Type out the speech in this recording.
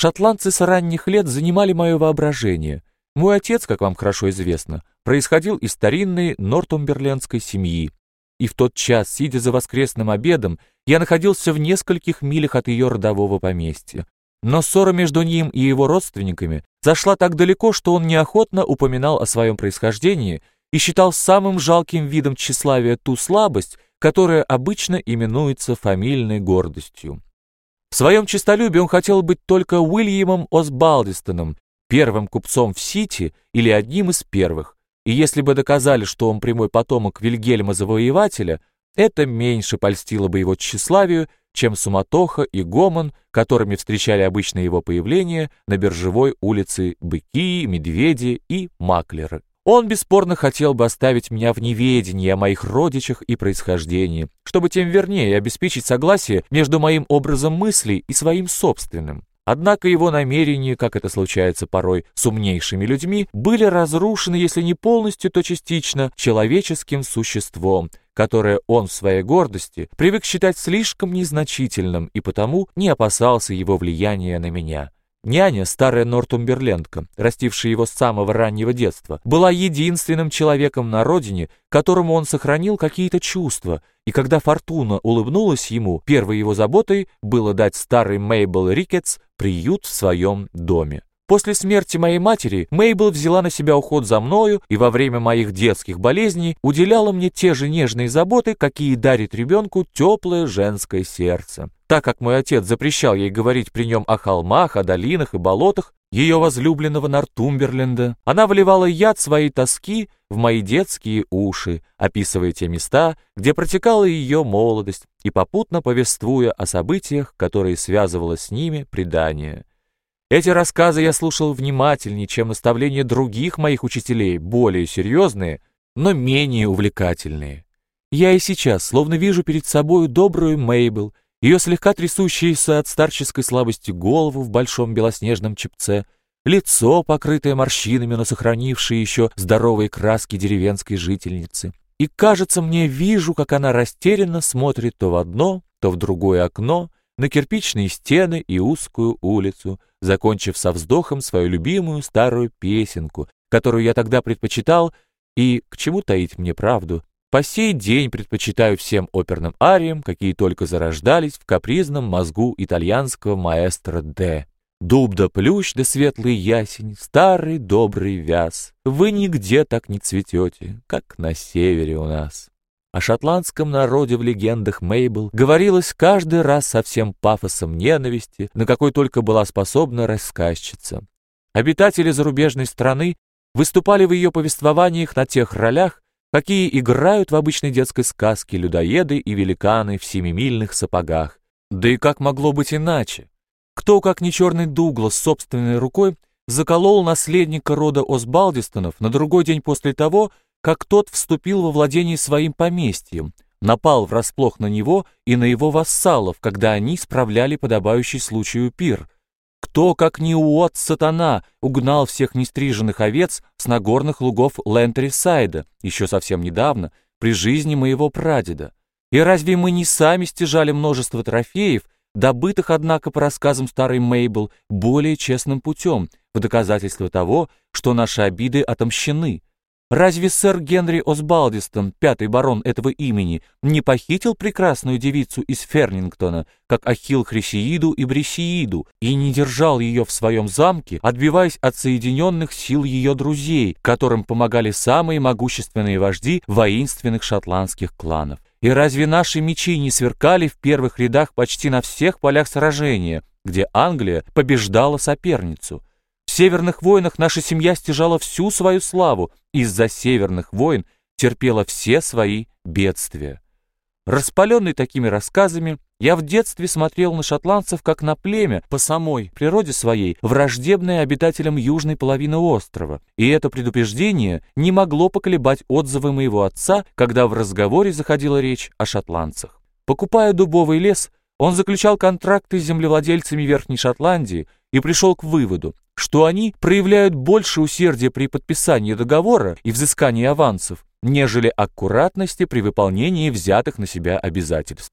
Шотландцы с ранних лет занимали мое воображение. Мой отец, как вам хорошо известно, происходил из старинной нортумберлендской семьи, и в тот час, сидя за воскресным обедом, я находился в нескольких милях от ее родового поместья. Но ссора между ним и его родственниками зашла так далеко, что он неохотно упоминал о своем происхождении и считал самым жалким видом тщеславия ту слабость, которая обычно именуется фамильной гордостью. Своем честолюбии он хотел быть только Уильямом Осбалдистоном, первым купцом в Сити или одним из первых, и если бы доказали, что он прямой потомок Вильгельма Завоевателя, это меньше польстило бы его тщеславию, чем суматоха и гомон, которыми встречали обычно его появление на биржевой улице быки, медведи и маклеры. Он бесспорно хотел бы оставить меня в неведении о моих родичах и происхождении, чтобы тем вернее обеспечить согласие между моим образом мыслей и своим собственным. Однако его намерения, как это случается порой с умнейшими людьми, были разрушены, если не полностью, то частично, человеческим существом, которое он в своей гордости привык считать слишком незначительным и потому не опасался его влияния на меня. Няня, старая Нортумберлендка, растившая его с самого раннего детства, была единственным человеком на родине, которому он сохранил какие-то чувства, и когда Фортуна улыбнулась ему, первой его заботой было дать старой Мейбл Рикетс приют в своем доме. После смерти моей матери Мейбл взяла на себя уход за мною и во время моих детских болезней уделяла мне те же нежные заботы, какие дарит ребенку теплое женское сердце. Так как мой отец запрещал ей говорить при нем о холмах, о долинах и болотах ее возлюбленного Нортумберленда, она вливала яд своей тоски в мои детские уши, описывая те места, где протекала ее молодость и попутно повествуя о событиях, которые связывало с ними предание. Эти рассказы я слушал внимательнее, чем наставления других моих учителей, более серьезные, но менее увлекательные. Я и сейчас словно вижу перед собою добрую Мейбл, ее слегка трясущуюся от старческой слабости голову в большом белоснежном чепце, лицо, покрытое морщинами, но сохранившее еще здоровые краски деревенской жительницы. И, кажется, мне вижу, как она растерянно смотрит то в одно, то в другое окно, на кирпичные стены и узкую улицу, закончив со вздохом свою любимую старую песенку, которую я тогда предпочитал, и, к чему таить мне правду, по сей день предпочитаю всем оперным ариям, какие только зарождались в капризном мозгу итальянского маэстро Д. Дуб да плющ да светлый ясень, старый добрый вяз, вы нигде так не цветете, как на севере у нас. О шотландском народе в легендах Мейбл говорилось каждый раз со всем пафосом ненависти, на какой только была способна рассказчица. Обитатели зарубежной страны выступали в ее повествованиях на тех ролях, какие играют в обычной детской сказке людоеды и великаны в семимильных сапогах. Да и как могло быть иначе? Кто, как не черный Дуглас, собственной рукой заколол наследника рода Осбалдистонов на другой день после того, как тот вступил во владение своим поместьем, напал врасплох на него и на его вассалов, когда они справляли подобающий случаю пир. Кто, как не Уот Сатана, угнал всех нестриженных овец с нагорных лугов Лентрисайда, еще совсем недавно, при жизни моего прадеда? И разве мы не сами стяжали множество трофеев, добытых, однако, по рассказам старой Мейбл, более честным путем, в доказательство того, что наши обиды отомщены? Разве сэр Генри Осбалдистон, пятый барон этого имени, не похитил прекрасную девицу из Фернингтона, как Ахилл Хрисеиду и Брисеиду, и не держал ее в своем замке, отбиваясь от соединенных сил ее друзей, которым помогали самые могущественные вожди воинственных шотландских кланов? И разве наши мечи не сверкали в первых рядах почти на всех полях сражения, где Англия побеждала соперницу? Северных войнах наша семья стяжала всю свою славу, из-за северных войн терпела все свои бедствия. Распаленный такими рассказами, я в детстве смотрел на шотландцев как на племя по самой природе своей, враждебное обитателям южной половины острова, и это предупреждение не могло поколебать отзывы моего отца, когда в разговоре заходила речь о шотландцах. Покупая дубовый лес, он заключал контракты с землевладельцами Верхней Шотландии и пришел к выводу, что они проявляют больше усердия при подписании договора и взыскании авансов, нежели аккуратности при выполнении взятых на себя обязательств.